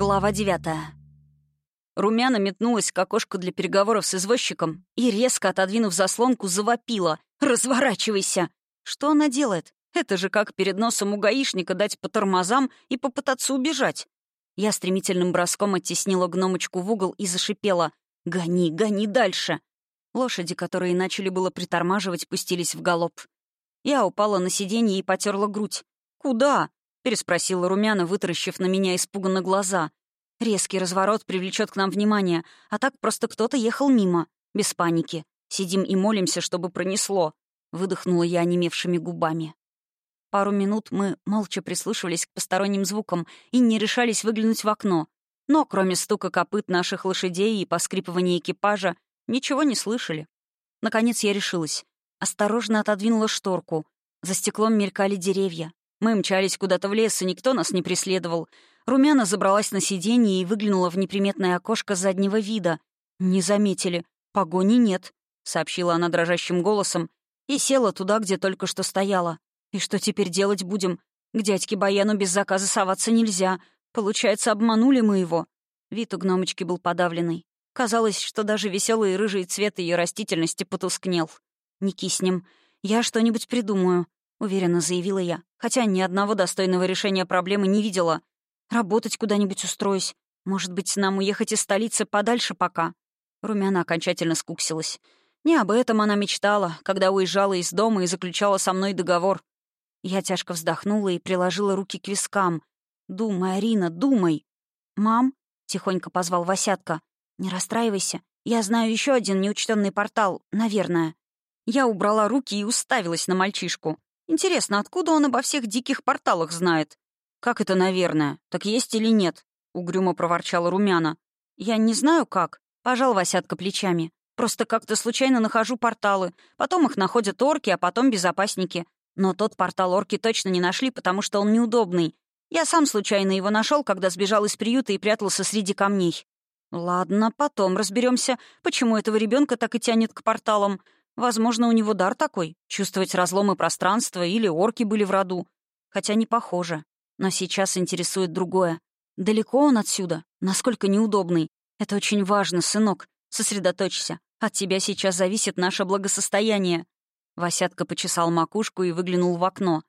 Глава девятая. Румяна метнулась к окошку для переговоров с извозчиком и, резко отодвинув заслонку, завопила. «Разворачивайся!» Что она делает? Это же как перед носом у гаишника дать по тормозам и попытаться убежать. Я стремительным броском оттеснила гномочку в угол и зашипела. «Гони, гони дальше!» Лошади, которые начали было притормаживать, пустились в галоп. Я упала на сиденье и потерла грудь. «Куда?» — переспросила Румяна, вытаращив на меня испуганно глаза. «Резкий разворот привлечет к нам внимание, а так просто кто-то ехал мимо. Без паники. Сидим и молимся, чтобы пронесло», — выдохнула я онемевшими губами. Пару минут мы молча прислушивались к посторонним звукам и не решались выглянуть в окно. Но кроме стука копыт наших лошадей и поскрипывания экипажа, ничего не слышали. Наконец я решилась. Осторожно отодвинула шторку. За стеклом мелькали деревья. Мы мчались куда-то в лес, и никто нас не преследовал. Румяна забралась на сиденье и выглянула в неприметное окошко заднего вида. «Не заметили. Погони нет», — сообщила она дрожащим голосом и села туда, где только что стояла. «И что теперь делать будем? К дядьке Баяну без заказа соваться нельзя. Получается, обманули мы его». Вид у гномочки был подавленный. Казалось, что даже веселый рыжий цвет ее растительности потускнел. «Не киснем. Я что-нибудь придумаю», — уверенно заявила я, хотя ни одного достойного решения проблемы не видела. «Работать куда-нибудь устроюсь. Может быть, нам уехать из столицы подальше пока?» Румяна окончательно скуксилась. Не об этом она мечтала, когда уезжала из дома и заключала со мной договор. Я тяжко вздохнула и приложила руки к вискам. «Думай, Арина, думай!» «Мам?» — тихонько позвал Васятка. «Не расстраивайся. Я знаю еще один неучтенный портал, наверное». Я убрала руки и уставилась на мальчишку. Интересно, откуда он обо всех диких порталах знает? «Как это, наверное? Так есть или нет?» — угрюмо проворчала Румяна. «Я не знаю, как», — пожал Васятка плечами. «Просто как-то случайно нахожу порталы. Потом их находят орки, а потом безопасники. Но тот портал орки точно не нашли, потому что он неудобный. Я сам случайно его нашел, когда сбежал из приюта и прятался среди камней. Ладно, потом разберемся, почему этого ребенка так и тянет к порталам. Возможно, у него дар такой — чувствовать разломы пространства или орки были в роду. Хотя не похоже. Но сейчас интересует другое. Далеко он отсюда? Насколько неудобный? Это очень важно, сынок. Сосредоточься. От тебя сейчас зависит наше благосостояние. Васятка почесал макушку и выглянул в окно.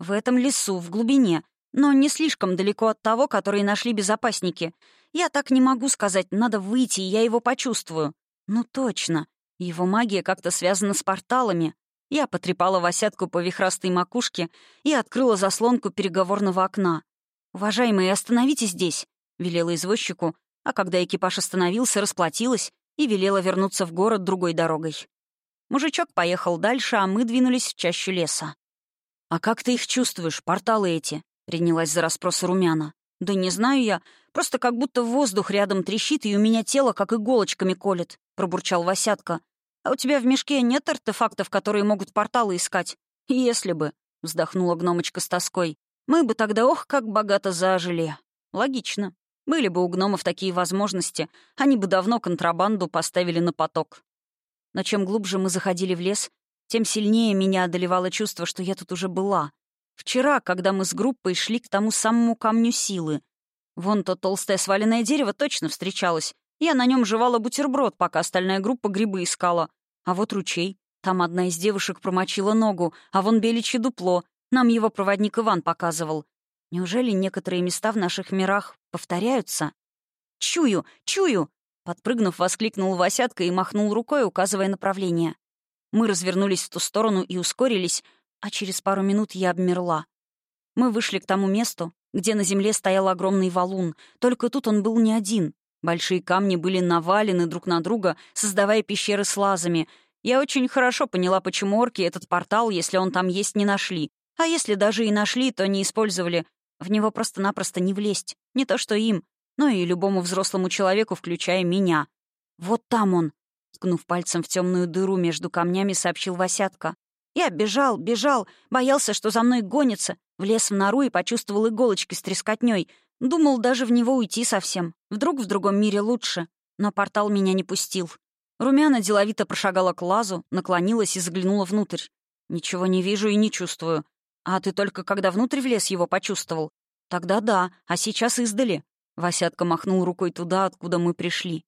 В этом лесу, в глубине, но не слишком далеко от того, который нашли безопасники. Я так не могу сказать, надо выйти, и я его почувствую. Ну точно. Его магия как-то связана с порталами. Я потрепала Васятку по вихрастой макушке и открыла заслонку переговорного окна. «Уважаемые, остановитесь здесь», — велела извозчику, а когда экипаж остановился, расплатилась и велела вернуться в город другой дорогой. Мужичок поехал дальше, а мы двинулись в чащу леса. «А как ты их чувствуешь, порталы эти?» — принялась за расспросы румяна. «Да не знаю я, просто как будто воздух рядом трещит, и у меня тело как иголочками колет», — пробурчал Васятка. «А у тебя в мешке нет артефактов, которые могут порталы искать?» «Если бы», — вздохнула гномочка с тоской. «Мы бы тогда, ох, как богато зажили». «Логично. Были бы у гномов такие возможности, они бы давно контрабанду поставили на поток». Но чем глубже мы заходили в лес, тем сильнее меня одолевало чувство, что я тут уже была. Вчера, когда мы с группой шли к тому самому камню силы. Вон то толстое сваленное дерево точно встречалось, я на нем жевала бутерброд, пока остальная группа грибы искала. А вот ручей. Там одна из девушек промочила ногу, а вон беличье дупло. Нам его проводник Иван показывал. Неужели некоторые места в наших мирах повторяются? «Чую! Чую!» Подпрыгнув, воскликнул Васятка и махнул рукой, указывая направление. Мы развернулись в ту сторону и ускорились, а через пару минут я обмерла. Мы вышли к тому месту, где на земле стоял огромный валун, только тут он был не один. Большие камни были навалены друг на друга, создавая пещеры с лазами. Я очень хорошо поняла, почему орки этот портал, если он там есть, не нашли. А если даже и нашли, то не использовали. В него просто-напросто не влезть. Не то что им, но и любому взрослому человеку, включая меня. «Вот там он!» Ткнув пальцем в темную дыру между камнями, сообщил Васятка. Я бежал, бежал, боялся, что за мной гонится, влез в нору и почувствовал иголочки с трескотней, Думал даже в него уйти совсем. Вдруг в другом мире лучше. Но портал меня не пустил. Румяна деловито прошагала к лазу, наклонилась и заглянула внутрь. «Ничего не вижу и не чувствую. А ты только когда внутрь влез его почувствовал? Тогда да, а сейчас издали. Васятка махнул рукой туда, откуда мы пришли.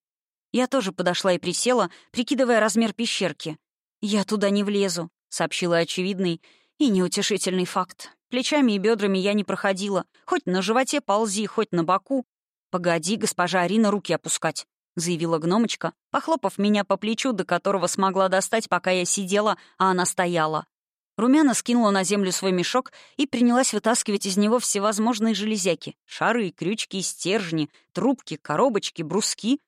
Я тоже подошла и присела, прикидывая размер пещерки. «Я туда не влезу», — сообщила очевидный и неутешительный факт. Плечами и бедрами я не проходила. Хоть на животе ползи, хоть на боку. «Погоди, госпожа Арина, руки опускать», — заявила гномочка, похлопав меня по плечу, до которого смогла достать, пока я сидела, а она стояла. Румяна скинула на землю свой мешок и принялась вытаскивать из него всевозможные железяки. Шары, крючки, стержни, трубки, коробочки, бруски.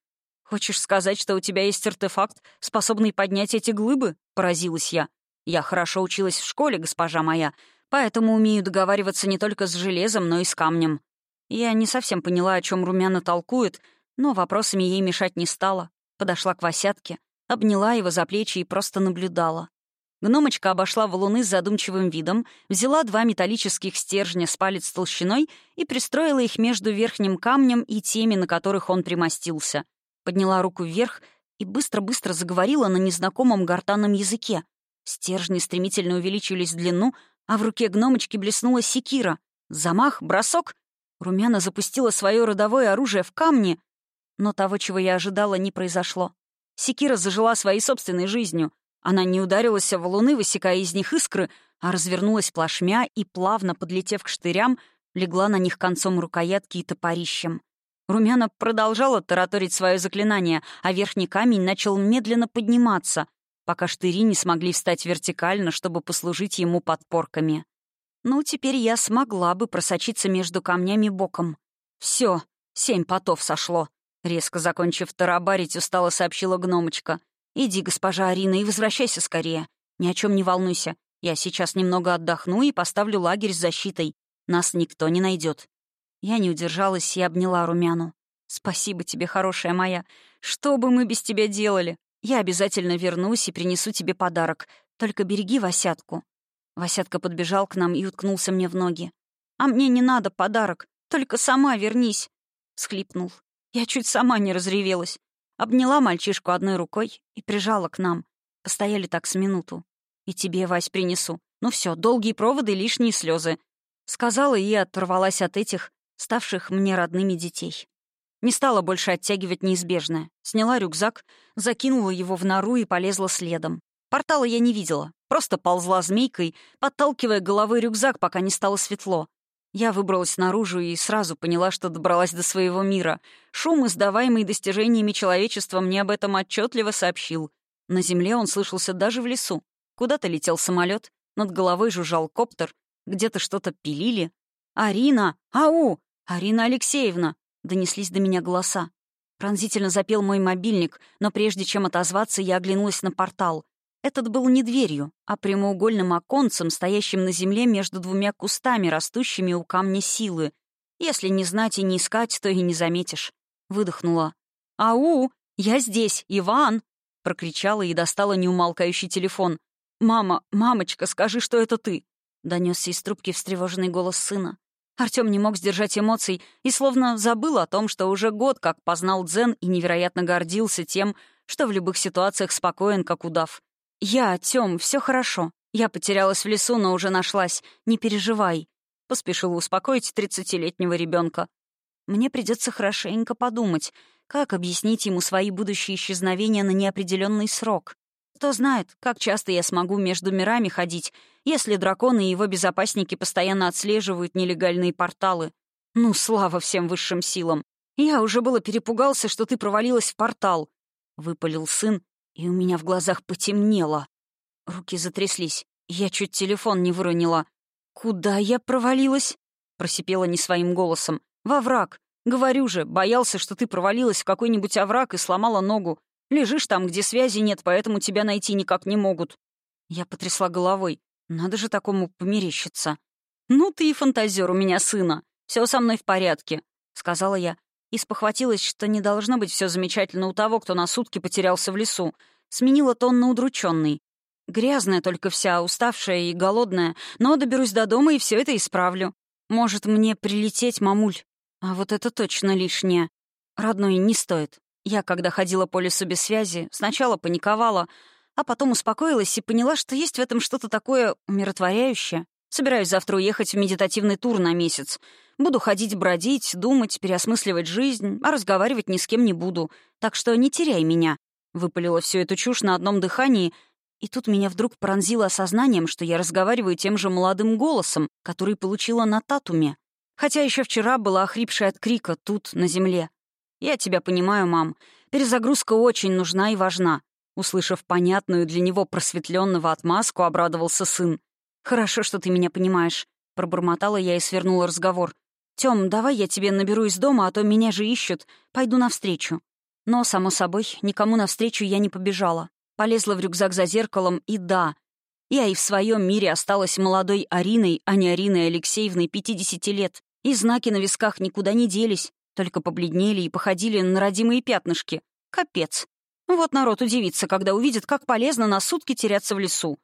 «Хочешь сказать, что у тебя есть артефакт, способный поднять эти глыбы?» — поразилась я. «Я хорошо училась в школе, госпожа моя, поэтому умею договариваться не только с железом, но и с камнем». Я не совсем поняла, о чем Румяна толкует, но вопросами ей мешать не стала. Подошла к Васятке, обняла его за плечи и просто наблюдала. Гномочка обошла валуны с задумчивым видом, взяла два металлических стержня с палец толщиной и пристроила их между верхним камнем и теми, на которых он примостился. Подняла руку вверх и быстро-быстро заговорила на незнакомом гортанном языке. Стержни стремительно увеличились в длину, а в руке гномочки блеснула секира. Замах, бросок. Румяна запустила свое родовое оружие в камни, но того, чего я ожидала, не произошло. Секира зажила своей собственной жизнью — она не ударилась в валуны, высекая из них искры, а развернулась плашмя и, плавно подлетев к штырям, легла на них концом рукоятки и топорищем. Румяна продолжала тараторить свое заклинание, а верхний камень начал медленно подниматься, пока штыри не смогли встать вертикально, чтобы послужить ему подпорками. Ну, теперь я смогла бы просочиться между камнями боком. Все, семь потов сошло. Резко закончив тарабарить, устало сообщила гномочка. «Иди, госпожа Арина, и возвращайся скорее. Ни о чем не волнуйся. Я сейчас немного отдохну и поставлю лагерь с защитой. Нас никто не найдет. Я не удержалась и обняла Румяну. «Спасибо тебе, хорошая моя. Что бы мы без тебя делали? Я обязательно вернусь и принесу тебе подарок. Только береги Васятку». Васятка подбежал к нам и уткнулся мне в ноги. «А мне не надо подарок. Только сама вернись», — схлипнул. Я чуть сама не разревелась. Обняла мальчишку одной рукой и прижала к нам. Постояли так с минуту. «И тебе, Вась, принесу. Ну все, долгие проводы, лишние слезы. Сказала и оторвалась от этих, ставших мне родными детей. Не стала больше оттягивать неизбежное. Сняла рюкзак, закинула его в нору и полезла следом. Портала я не видела, просто ползла змейкой, подталкивая головой рюкзак, пока не стало светло. Я выбралась наружу и сразу поняла, что добралась до своего мира. Шум, издаваемый достижениями человечества, мне об этом отчетливо сообщил. На земле он слышался даже в лесу. Куда-то летел самолет, над головой жужжал коптер, где-то что-то пилили. «Арина! Ау! Арина Алексеевна!» — донеслись до меня голоса. Пронзительно запел мой мобильник, но прежде чем отозваться, я оглянулась на портал. Этот был не дверью, а прямоугольным оконцем, стоящим на земле между двумя кустами, растущими у камня силы. Если не знать и не искать, то и не заметишь. Выдохнула. «Ау! Я здесь! Иван!» Прокричала и достала неумолкающий телефон. «Мама, мамочка, скажи, что это ты!» Донесся из трубки встревоженный голос сына. Артем не мог сдержать эмоций и словно забыл о том, что уже год как познал дзен и невероятно гордился тем, что в любых ситуациях спокоен, как удав. «Я, Тём, все хорошо. Я потерялась в лесу, но уже нашлась. Не переживай», — поспешила успокоить тридцатилетнего ребенка. «Мне придется хорошенько подумать, как объяснить ему свои будущие исчезновения на неопределенный срок. Кто знает, как часто я смогу между мирами ходить, если драконы и его безопасники постоянно отслеживают нелегальные порталы. Ну, слава всем высшим силам. Я уже было перепугался, что ты провалилась в портал», — выпалил сын, и у меня в глазах потемнело. Руки затряслись. Я чуть телефон не выронила. «Куда я провалилась?» — просипела не своим голосом. «Во враг. Говорю же, боялся, что ты провалилась в какой-нибудь овраг и сломала ногу. Лежишь там, где связи нет, поэтому тебя найти никак не могут». Я потрясла головой. Надо же такому померещиться. «Ну ты и фантазер у меня сына. Все со мной в порядке», — сказала я и спохватилась, что не должно быть все замечательно у того, кто на сутки потерялся в лесу. Сменила тон на удрученный. Грязная только вся, уставшая и голодная, но доберусь до дома и все это исправлю. Может, мне прилететь, мамуль? А вот это точно лишнее. Родной, не стоит. Я, когда ходила по лесу без связи, сначала паниковала, а потом успокоилась и поняла, что есть в этом что-то такое умиротворяющее. Собираюсь завтра уехать в медитативный тур на месяц. Буду ходить бродить, думать, переосмысливать жизнь, а разговаривать ни с кем не буду. Так что не теряй меня». Выпалила всю эту чушь на одном дыхании, и тут меня вдруг пронзило осознанием, что я разговариваю тем же молодым голосом, который получила на татуме. Хотя еще вчера была охрипшая от крика тут, на земле. «Я тебя понимаю, мам. Перезагрузка очень нужна и важна». Услышав понятную для него просветленного отмазку, обрадовался сын. «Хорошо, что ты меня понимаешь», — пробормотала я и свернула разговор. «Тём, давай я тебе наберу из дома, а то меня же ищут. Пойду навстречу». Но, само собой, никому навстречу я не побежала. Полезла в рюкзак за зеркалом, и да, я и в своем мире осталась молодой Ариной, а не Ариной Алексеевной 50 лет. И знаки на висках никуда не делись, только побледнели и походили на родимые пятнышки. Капец. Вот народ удивится, когда увидит, как полезно на сутки теряться в лесу.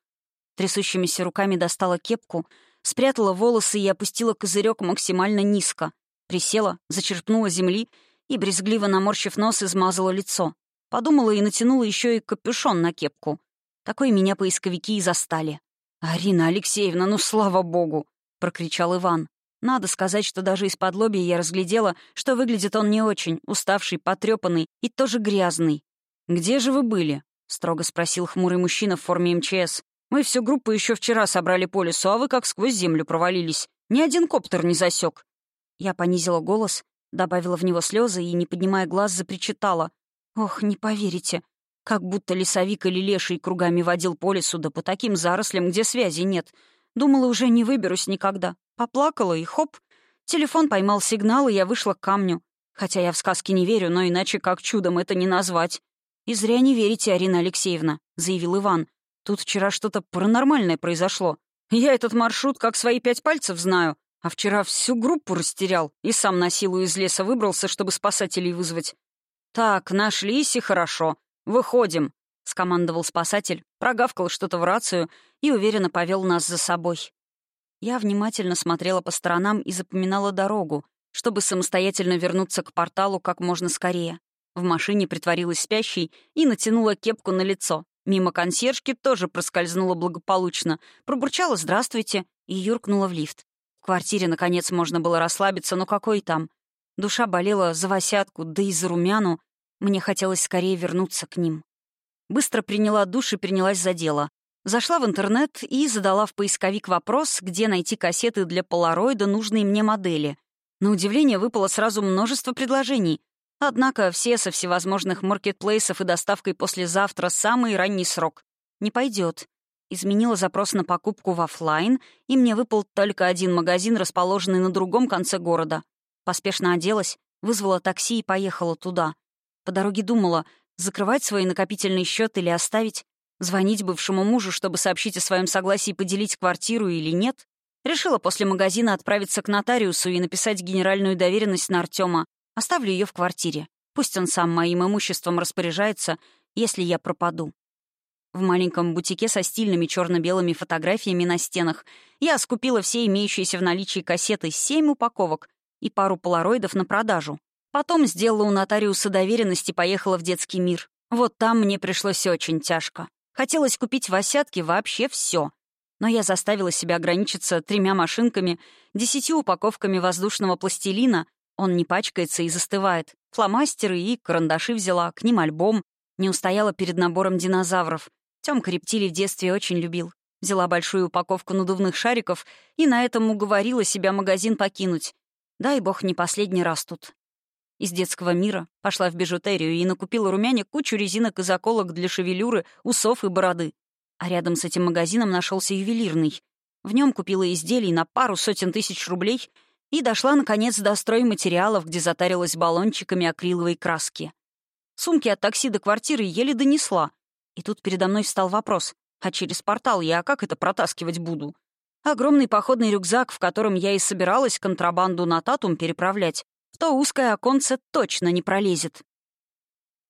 Трясущимися руками достала кепку, спрятала волосы и опустила козырек максимально низко. Присела, зачерпнула земли и, брезгливо наморщив нос, измазала лицо. Подумала и натянула еще и капюшон на кепку. Такой меня поисковики и застали. «Арина Алексеевна, ну слава богу!» — прокричал Иван. Надо сказать, что даже из-под лобья я разглядела, что выглядит он не очень, уставший, потрепанный и тоже грязный. «Где же вы были?» — строго спросил хмурый мужчина в форме МЧС. «Мы всю группу еще вчера собрали по лесу, а вы как сквозь землю провалились. Ни один коптер не засек. Я понизила голос, добавила в него слезы и, не поднимая глаз, запричитала. Ох, не поверите. Как будто лесовик или леший кругами водил по лесу, да по таким зарослям, где связи нет. Думала, уже не выберусь никогда. Поплакала и хоп. Телефон поймал сигнал, и я вышла к камню. Хотя я в сказки не верю, но иначе как чудом это не назвать. «И зря не верите, Арина Алексеевна», — заявил Иван. «Тут вчера что-то паранормальное произошло. Я этот маршрут как свои пять пальцев знаю, а вчера всю группу растерял и сам на силу из леса выбрался, чтобы спасателей вызвать. «Так, нашлись и хорошо. Выходим», — скомандовал спасатель, прогавкал что-то в рацию и уверенно повел нас за собой. Я внимательно смотрела по сторонам и запоминала дорогу, чтобы самостоятельно вернуться к порталу как можно скорее. В машине притворилась спящей и натянула кепку на лицо. Мимо консьержки тоже проскользнула благополучно, пробурчала «здравствуйте» и юркнула в лифт. В квартире, наконец, можно было расслабиться, но какой там? Душа болела за Васятку, да и за Румяну. Мне хотелось скорее вернуться к ним. Быстро приняла душ и принялась за дело. Зашла в интернет и задала в поисковик вопрос, где найти кассеты для полароида нужной мне модели. На удивление выпало сразу множество предложений. Однако все со всевозможных маркетплейсов и доставкой послезавтра самый ранний срок. Не пойдет. Изменила запрос на покупку в офлайн, и мне выпал только один магазин, расположенный на другом конце города. Поспешно оделась, вызвала такси и поехала туда. По дороге думала, закрывать свой накопительный счет или оставить, звонить бывшему мужу, чтобы сообщить о своем согласии поделить квартиру или нет. Решила после магазина отправиться к нотариусу и написать генеральную доверенность на Артема. Оставлю ее в квартире. Пусть он сам моим имуществом распоряжается, если я пропаду. В маленьком бутике со стильными черно-белыми фотографиями на стенах я скупила все имеющиеся в наличии кассеты, семь упаковок, и пару полароидов на продажу. Потом сделала у нотариуса доверенность и поехала в детский мир. Вот там мне пришлось очень тяжко. Хотелось купить в Осятке вообще все. Но я заставила себя ограничиться тремя машинками, десятью упаковками воздушного пластилина. Он не пачкается и застывает. Фломастеры и карандаши взяла, к ним альбом. Не устояла перед набором динозавров. Тёмка рептилий в детстве очень любил. Взяла большую упаковку надувных шариков и на этом уговорила себя магазин покинуть. Дай бог не последний раз тут. Из детского мира пошла в бижутерию и накупила румяне кучу резинок и заколок для шевелюры, усов и бороды. А рядом с этим магазином нашелся ювелирный. В нем купила изделий на пару сотен тысяч рублей и дошла, наконец, до стройматериалов, где затарилась баллончиками акриловой краски. Сумки от такси до квартиры еле донесла. И тут передо мной встал вопрос, а через портал я как это протаскивать буду? Огромный походный рюкзак, в котором я и собиралась контрабанду на Татум переправлять, то узкое оконце точно не пролезет.